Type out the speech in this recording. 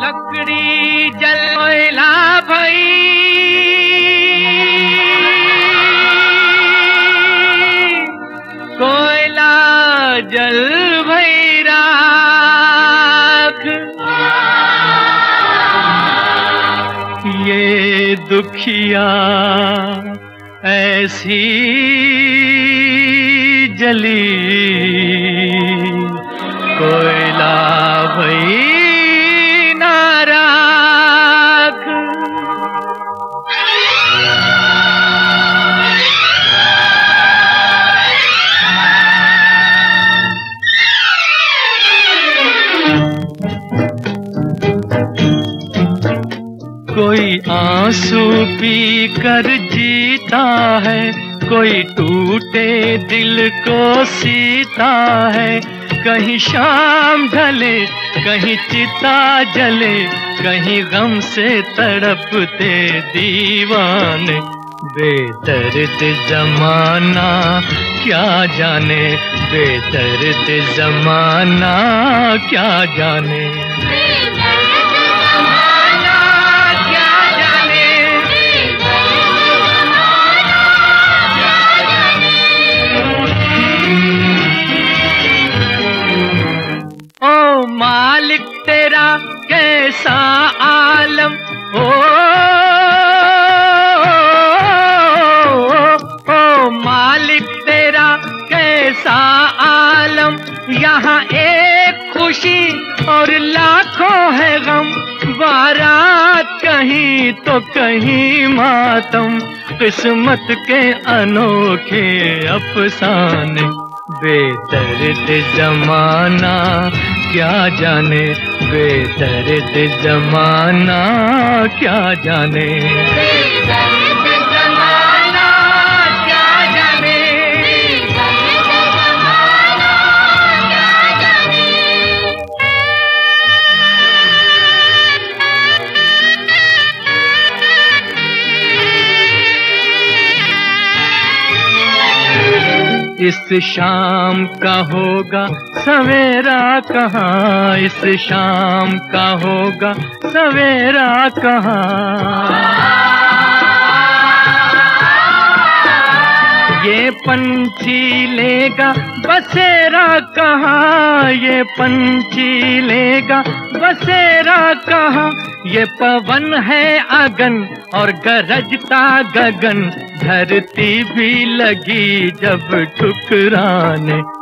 लकड़ी जल कोयला भई कोयला जल भई ये दुखिया ऐसी जली। आँसू पी कर जीता है, कोई टूटे दिल को सीता है। कहीं शाम ढले, कहीं चिता जले, कहीं गम से तड़पते दीवाने। बेदर्द जमाना, क्या जाने? बेदर्द जमाना, क्या जाने? मालिक तेरा कैसा आलम? ओ, ओ मालिक तेरा कैसा आलम? यहाँ एक खुशी और लाखों है गम। बारात कहीं तो कहीं मातम। किस्मत के अनोखे अफसाने। बेदर्द जमाना क्या जाने बेदर्द जमाना क्या जाने? इस शाम का होगा सवेरा कहाँ? इस शाम का होगा सवेरा कहाँ? ये पंछी लेगा। बसेरा कहाँ? ये पंछी लेगा। बसेरा कहाँ? ये पवन है अगन और गरजता गगन। धरती भी लगी जब ठुकराने।